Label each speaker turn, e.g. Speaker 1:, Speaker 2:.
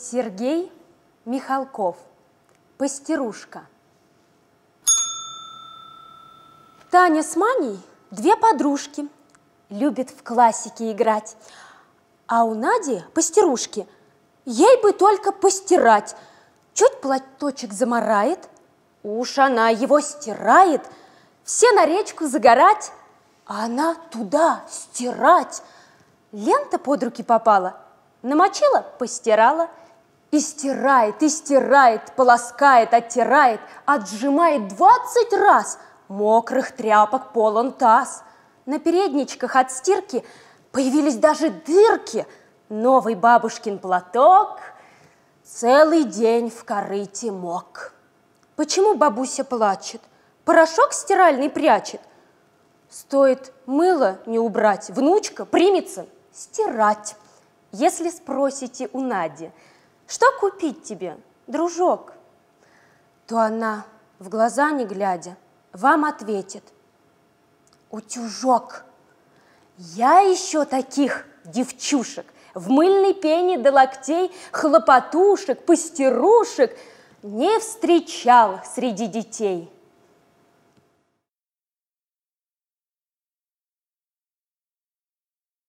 Speaker 1: Сергей Михалков. Пастерушка. Таня с Маней – две подружки. Любят в классике играть. А у Нади – пастерушки. Ей бы только постирать. Чуть платочек заморает, уж она его стирает. Все на речку загорать, а она туда стирать. Лента под руки попала, намочила – постирала – и стирает, и стирает, полоскает, оттирает, отжимает двадцать раз. Мокрых тряпок полон таз. На передничках от стирки появились даже дырки. Новый бабушкин платок целый день в корыте мок. Почему бабуся плачет? Порошок стиральный прячет. Стоит мыло не убрать, внучка примется стирать. Если спросите у Нади – что купить тебе, дружок? То она, в глаза не глядя, вам ответит. Утюжок. Я еще таких девчушек в мыльной пене до локтей, хлопотушек, пастерушек не встречал среди детей.